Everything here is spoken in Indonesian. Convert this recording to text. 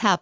ashab